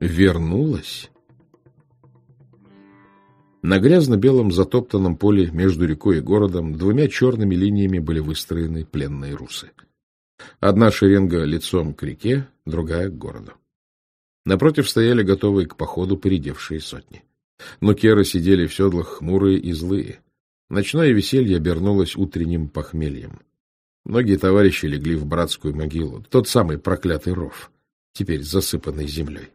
вернулась. На грязно-белом затоптанном поле между рекой и городом двумя черными линиями были выстроены пленные русы. Одна шеренга лицом к реке, другая — к городу. Напротив стояли готовые к походу поредевшие сотни. Но керы сидели в седлах хмурые и злые. Ночное веселье обернулось утренним похмельем. Многие товарищи легли в братскую могилу, тот самый проклятый ров, теперь засыпанный землей.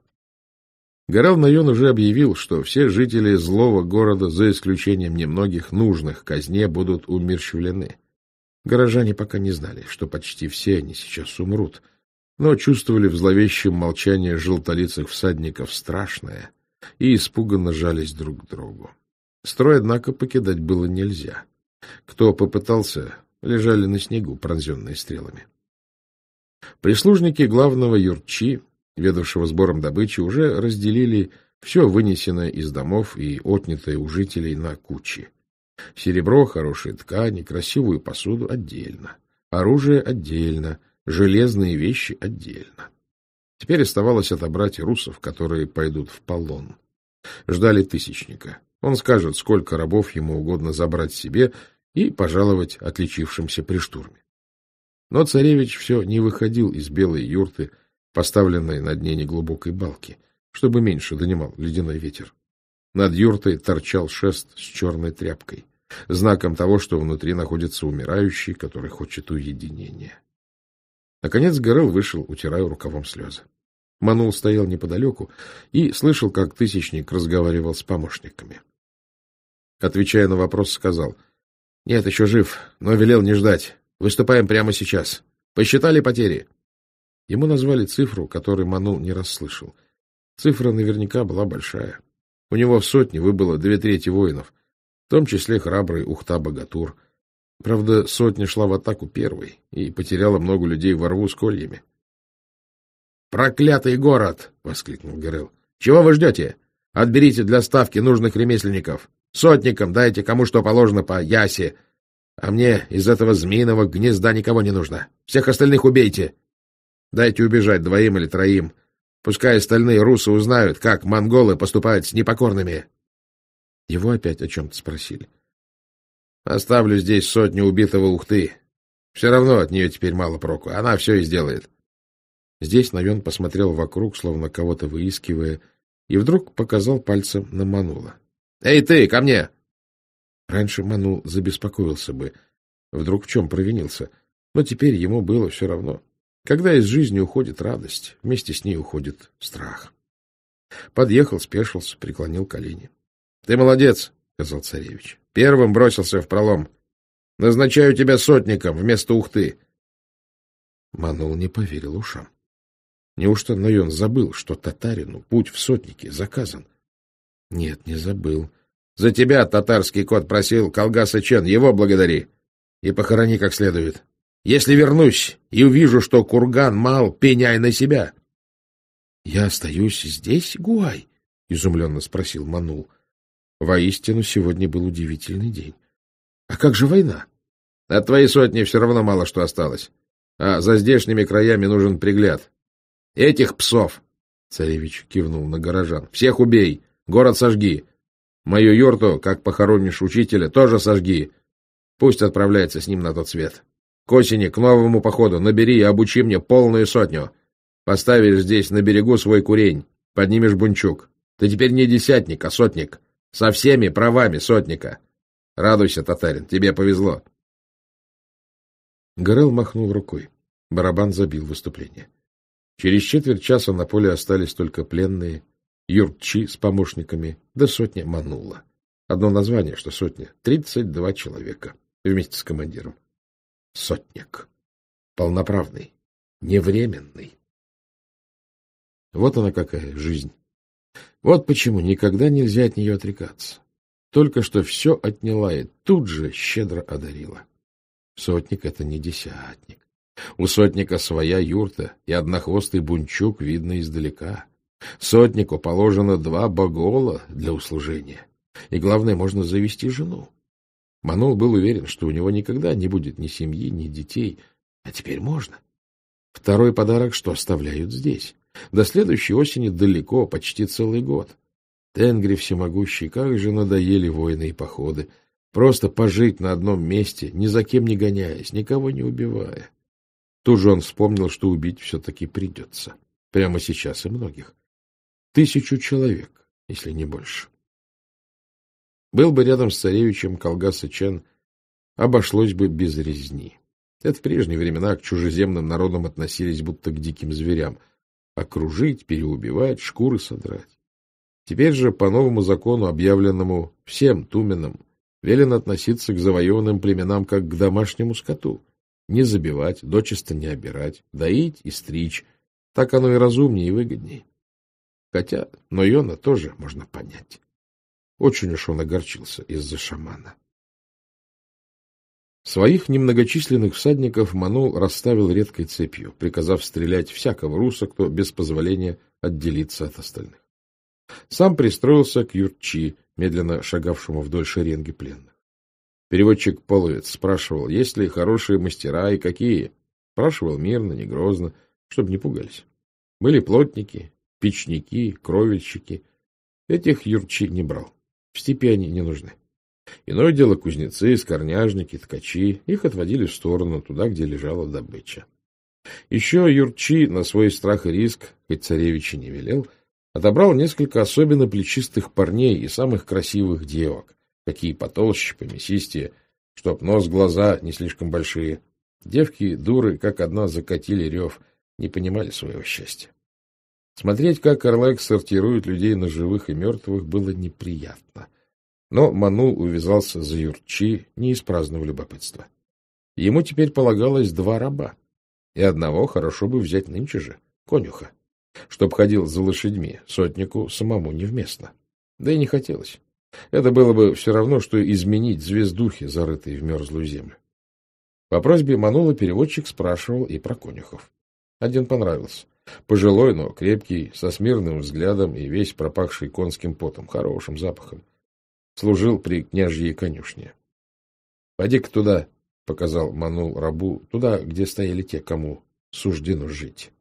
Горел Найон уже объявил, что все жители злого города, за исключением немногих нужных, казне будут умерщвлены. Горожане пока не знали, что почти все они сейчас умрут, но чувствовали в зловещем молчании желтолицых всадников страшное и испуганно жались друг к другу. Строй, однако, покидать было нельзя. Кто попытался, лежали на снегу, пронзенные стрелами. Прислужники главного юрчи, ведавшего сбором добычи, уже разделили все вынесенное из домов и отнятое у жителей на кучи. Серебро, хорошие ткани, красивую посуду отдельно, оружие отдельно, железные вещи отдельно. Теперь оставалось отобрать русов, которые пойдут в полон. Ждали тысячника. Он скажет, сколько рабов ему угодно забрать себе и пожаловать отличившимся при штурме. Но царевич все не выходил из белой юрты, поставленной на дне неглубокой балки, чтобы меньше донимал ледяной ветер. Над юртой торчал шест с черной тряпкой, знаком того, что внутри находится умирающий, который хочет уединения. Наконец Горел вышел, утирая рукавом слезы. Манул стоял неподалеку и слышал, как Тысячник разговаривал с помощниками. Отвечая на вопрос, сказал, — Нет, еще жив, но велел не ждать. Выступаем прямо сейчас. Посчитали потери? Ему назвали цифру, которую Манул не расслышал. Цифра наверняка была большая. У него в сотне выбыло две трети воинов, в том числе храбрый Ухта-Богатур. Правда, сотня шла в атаку первой и потеряла много людей во рву с кольями. «Проклятый город!» — воскликнул Герел. «Чего вы ждете? Отберите для ставки нужных ремесленников. Сотникам дайте кому что положено по ясе. А мне из этого змеиного гнезда никого не нужно. Всех остальных убейте. Дайте убежать двоим или троим. Пускай остальные русы узнают, как монголы поступают с непокорными». Его опять о чем-то спросили. «Оставлю здесь сотню убитого ухты. Все равно от нее теперь мало проку. Она все и сделает. Здесь Навен посмотрел вокруг, словно кого-то выискивая, и вдруг показал пальцем на Манула. — Эй ты, ко мне! Раньше Манул забеспокоился бы, вдруг в чем провинился, но теперь ему было все равно. Когда из жизни уходит радость, вместе с ней уходит страх. Подъехал, спешился, преклонил колени. — Ты молодец, — сказал царевич. — Первым бросился в пролом. Назначаю тебя сотником вместо ухты. Манул не поверил ушам. Неужто Нойон забыл, что татарину путь в сотнике заказан? Нет, не забыл. За тебя татарский кот просил Колгаса Чен, его благодари. И похорони как следует. Если вернусь и увижу, что курган мал, пеняй на себя. — Я остаюсь здесь, Гуай? — изумленно спросил Манул. Воистину, сегодня был удивительный день. — А как же война? — От твоей сотни все равно мало что осталось. А за здешними краями нужен пригляд. Этих псов! Царевич кивнул на горожан. Всех убей! Город сожги! Мою юрту, как похоронишь учителя, тоже сожги. Пусть отправляется с ним на тот свет. К осени, к новому походу, набери и обучи мне полную сотню. Поставишь здесь на берегу свой курень, поднимешь бунчук. Ты теперь не десятник, а сотник. Со всеми правами сотника. Радуйся, татарин, тебе повезло. Горел махнул рукой. Барабан забил выступление. Через четверть часа на поле остались только пленные, юртчи с помощниками, да сотня манула. Одно название, что сотня. Тридцать два человека вместе с командиром. Сотник. Полноправный. Невременный. Вот она какая жизнь. Вот почему никогда нельзя от нее отрекаться. Только что все отняла и тут же щедро одарила. Сотник — это не десятник. У сотника своя юрта, и однохвостый бунчук видно издалека. Сотнику положено два богола для услужения. И, главное, можно завести жену. Манул был уверен, что у него никогда не будет ни семьи, ни детей. А теперь можно. Второй подарок, что оставляют здесь. До следующей осени далеко, почти целый год. Тенгри всемогущий, как же надоели войны и походы. Просто пожить на одном месте, ни за кем не гоняясь, никого не убивая. Тут же он вспомнил, что убить все-таки придется. Прямо сейчас и многих. Тысячу человек, если не больше. Был бы рядом с царевичем Колгаса Чен, обошлось бы без резни. Это в прежние времена к чужеземным народам относились будто к диким зверям. Окружить, переубивать, шкуры содрать. Теперь же, по новому закону, объявленному всем туменам, велено относиться к завоеванным племенам как к домашнему скоту. Не забивать, дочисто не обирать, доить и стричь. Так оно и разумнее и выгоднее. Хотя Нойона тоже можно понять. Очень уж он огорчился из-за шамана. Своих немногочисленных всадников Манул расставил редкой цепью, приказав стрелять всякого руса, кто без позволения отделится от остальных. Сам пристроился к Юрчи, медленно шагавшему вдоль шеренги пленных. Переводчик Половец спрашивал, есть ли хорошие мастера и какие. Спрашивал мирно, не грозно, чтобы не пугались. Были плотники, печники, кровельщики. Этих Юрчи не брал. В степи они не нужны. Иное дело кузнецы, скорняжники, ткачи. Их отводили в сторону, туда, где лежала добыча. Еще Юрчи на свой страх и риск, хоть царевич и не велел, отобрал несколько особенно плечистых парней и самых красивых девок, какие потолще, помесистее, чтоб нос, глаза не слишком большие. Девки, дуры, как одна закатили рев, не понимали своего счастья. Смотреть, как Орлек сортирует людей на живых и мертвых, было неприятно. Но Манул увязался за Юрчи не из праздного любопытства. Ему теперь полагалось два раба, и одного хорошо бы взять нынче же, конюха, чтоб ходил за лошадьми, сотнику самому невместно. Да и не хотелось. Это было бы все равно, что изменить звездухи, зарытые в мерзлую землю. По просьбе Манула переводчик спрашивал и про конюхов. Один понравился. Пожилой, но крепкий, со смирным взглядом и весь пропахший конским потом, хорошим запахом служил при княжьей конюшне. — Пойди-ка туда, — показал Манул рабу, — туда, где стояли те, кому суждено жить.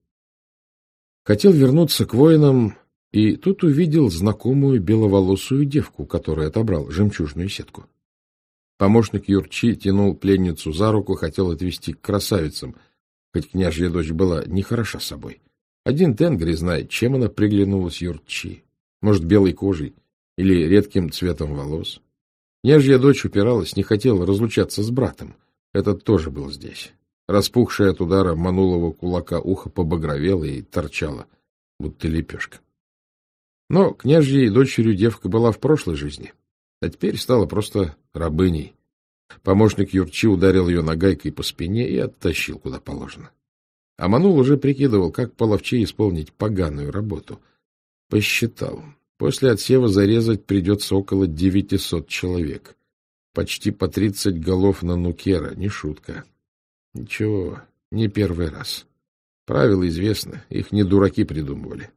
Хотел вернуться к воинам, и тут увидел знакомую беловолосую девку, которая отобрал жемчужную сетку. Помощник Юрчи тянул пленницу за руку, хотел отвести к красавицам, хоть княжья дочь была нехороша собой. Один тенгри знает, чем она приглянулась Юрчи. Может, белой кожей, или редким цветом волос. Нежья дочь упиралась, не хотела разлучаться с братом. Этот тоже был здесь. Распухшая от удара манулого кулака ухо побагровело и торчало, будто лепешка. Но княжьей дочерью девка была в прошлой жизни, а теперь стала просто рабыней. Помощник Юрчи ударил ее нагайкой по спине и оттащил куда положено. А Манул уже прикидывал, как половче исполнить поганую работу. Посчитал. После отсева зарезать придется около девятисот человек. Почти по тридцать голов на нукера, не шутка. Ничего, не первый раз. Правила известны, их не дураки придумывали.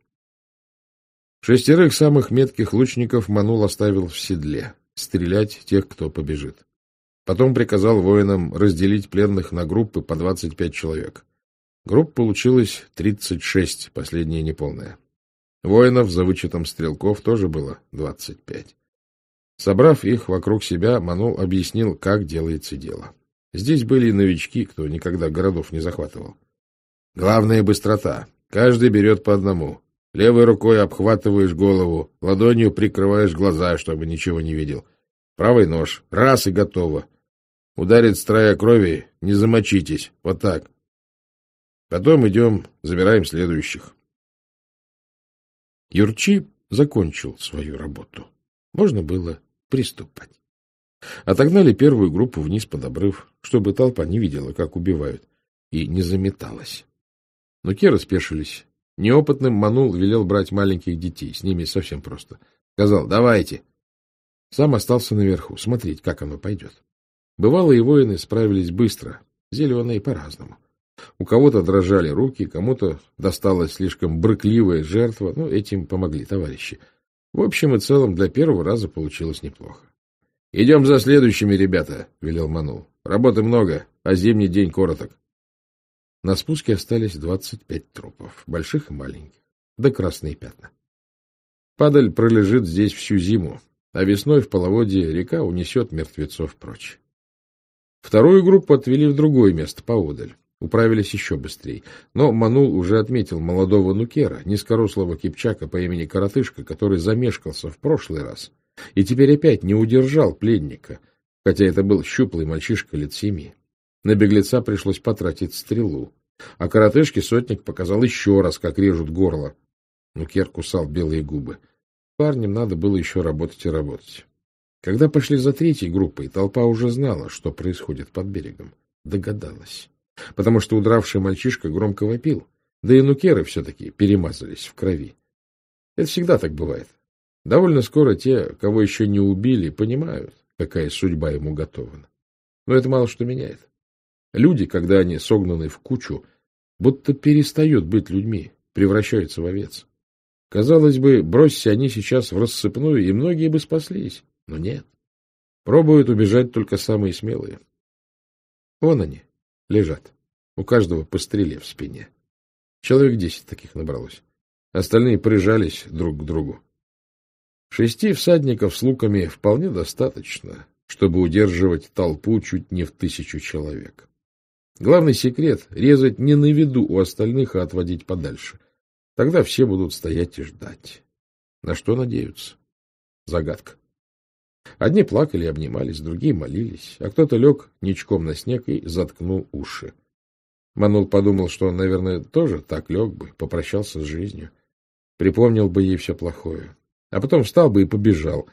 Шестерых самых метких лучников Манул оставил в седле, стрелять тех, кто побежит. Потом приказал воинам разделить пленных на группы по двадцать пять человек. Групп получилось тридцать шесть, последняя неполная. Воинов, за вычетом стрелков, тоже было двадцать пять. Собрав их вокруг себя, Манул объяснил, как делается дело. Здесь были и новички, кто никогда городов не захватывал. Главная — быстрота. Каждый берет по одному. Левой рукой обхватываешь голову, ладонью прикрываешь глаза, чтобы ничего не видел. Правый нож. Раз и готово. Ударит строя крови, не замочитесь. Вот так. Потом идем, забираем следующих. Юрчи закончил свою работу. Можно было приступать. Отогнали первую группу вниз под обрыв, чтобы толпа не видела, как убивают, и не заметалась. Но керы спешились. Неопытным Манул велел брать маленьких детей, с ними совсем просто. Сказал, давайте. Сам остался наверху, смотреть, как оно пойдет. Бывалые воины справились быстро, зеленые по-разному. У кого-то дрожали руки, кому-то досталась слишком брыкливая жертва, ну, этим помогли товарищи. В общем и целом, для первого раза получилось неплохо. — Идем за следующими, ребята, — велел Манул. — Работы много, а зимний день короток. На спуске остались двадцать пять трупов, больших и маленьких. да красные пятна. Падаль пролежит здесь всю зиму, а весной в половодье река унесет мертвецов прочь. Вторую группу отвели в другое место поодаль. Управились еще быстрее. Но Манул уже отметил молодого нукера, низкорослого кипчака по имени Коротышка, который замешкался в прошлый раз и теперь опять не удержал пленника, хотя это был щуплый мальчишка лет семи. На беглеца пришлось потратить стрелу. А коротышке сотник показал еще раз, как режут горло. Нукер кусал белые губы. Парням надо было еще работать и работать. Когда пошли за третьей группой, толпа уже знала, что происходит под берегом. Догадалась. Потому что удравший мальчишка громко вопил. Да и нукеры все-таки перемазались в крови. Это всегда так бывает. Довольно скоро те, кого еще не убили, понимают, какая судьба ему готована. Но это мало что меняет. Люди, когда они согнаны в кучу, будто перестают быть людьми, превращаются в овец. Казалось бы, бросься они сейчас в рассыпную, и многие бы спаслись. Но нет. Пробуют убежать только самые смелые. Вон они, лежат. У каждого по стреле в спине. Человек десять таких набралось. Остальные прижались друг к другу. Шести всадников с луками вполне достаточно, чтобы удерживать толпу чуть не в тысячу человек. Главный секрет — резать не на виду у остальных, а отводить подальше. Тогда все будут стоять и ждать. На что надеются? Загадка. Одни плакали и обнимались, другие молились, а кто-то лег ничком на снег и заткнул уши. Манул подумал, что он, наверное, тоже так лег бы, попрощался с жизнью, припомнил бы ей все плохое, а потом встал бы и побежал.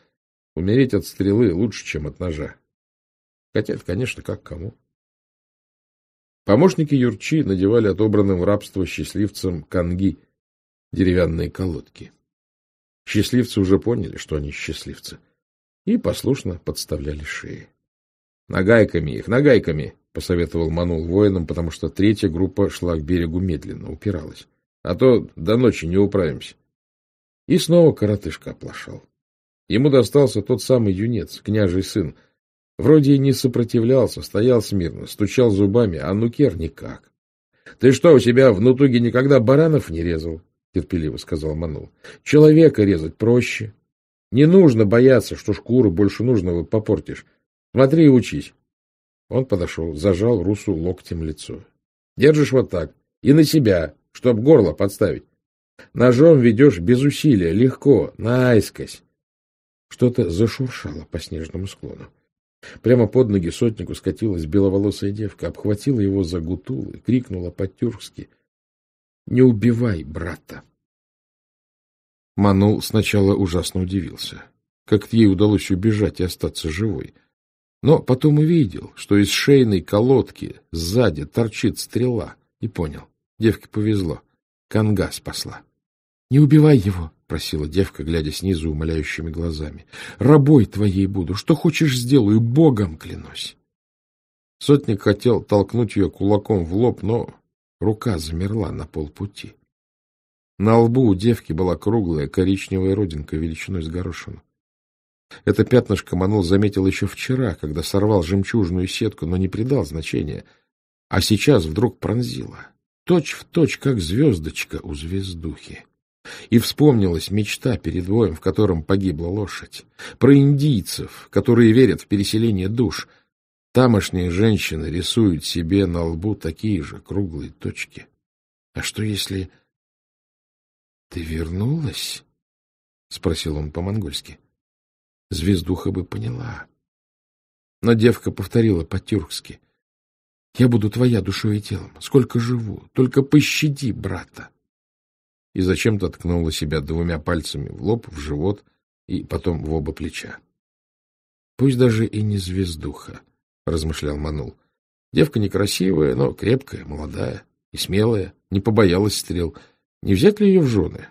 Умереть от стрелы лучше, чем от ножа. Хотя это, конечно, как кому. Помощники Юрчи надевали отобранным в рабство счастливцам канги, деревянные колодки. Счастливцы уже поняли, что они счастливцы и послушно подставляли шеи. — Нагайками их, нагайками! — посоветовал Манул воинам, потому что третья группа шла к берегу медленно, упиралась. — А то до ночи не управимся. И снова коротышка оплошал. Ему достался тот самый юнец, княжий сын. Вроде и не сопротивлялся, стоял смирно, стучал зубами, а Нукер никак. — Ты что, у себя в Нутуге никогда баранов не резал? — терпеливо сказал Манул. — Человека резать проще. Не нужно бояться, что шкуру больше нужного попортишь. Смотри и учись. Он подошел, зажал Русу локтем лицо. Держишь вот так. И на себя, чтоб горло подставить. Ножом ведешь без усилия, легко, наискось. Что-то зашуршало по снежному склону. Прямо под ноги сотнику скатилась беловолосая девка, обхватила его за гутулы, крикнула по-тюркски. — Не убивай брата! Манул сначала ужасно удивился, как ей удалось убежать и остаться живой. Но потом увидел, что из шейной колодки сзади торчит стрела, и понял. Девке повезло. Канга спасла. — Не убивай его, — просила девка, глядя снизу умоляющими глазами. — Рабой твоей буду. Что хочешь сделаю, богом клянусь. Сотник хотел толкнуть ее кулаком в лоб, но рука замерла на полпути. На лбу у девки была круглая коричневая родинка величиной с горошину. Это пятнышко Манул заметил еще вчера, когда сорвал жемчужную сетку, но не придал значения. А сейчас вдруг пронзило. Точь в точь, как звездочка у звездухи. И вспомнилась мечта перед воем, в котором погибла лошадь. Про индийцев, которые верят в переселение душ. Тамошние женщины рисуют себе на лбу такие же круглые точки. А что если... — Ты вернулась? — спросил он по-монгольски. Звездуха бы поняла. Но девка повторила по-тюркски. — Я буду твоя душой и телом, сколько живу, только пощади брата. И зачем-то ткнула себя двумя пальцами в лоб, в живот и потом в оба плеча. — Пусть даже и не звездуха, — размышлял Манул. Девка некрасивая, но крепкая, молодая и смелая, не побоялась стрел — не взять ли ее в жены?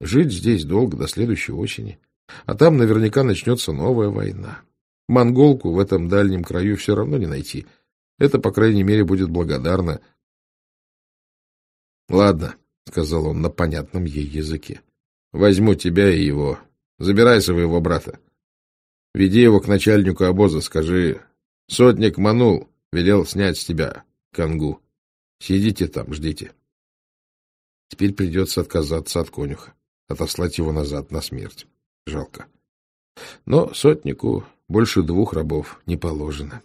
Жить здесь долго, до следующей осени. А там наверняка начнется новая война. Монголку в этом дальнем краю все равно не найти. Это, по крайней мере, будет благодарно. — Ладно, — сказал он на понятном ей языке. — Возьму тебя и его. Забирай своего брата. Веди его к начальнику обоза, скажи. Сотник манул, велел снять с тебя конгу. Сидите там, ждите. Теперь придется отказаться от конюха, отослать его назад на смерть. Жалко. Но сотнику больше двух рабов не положено.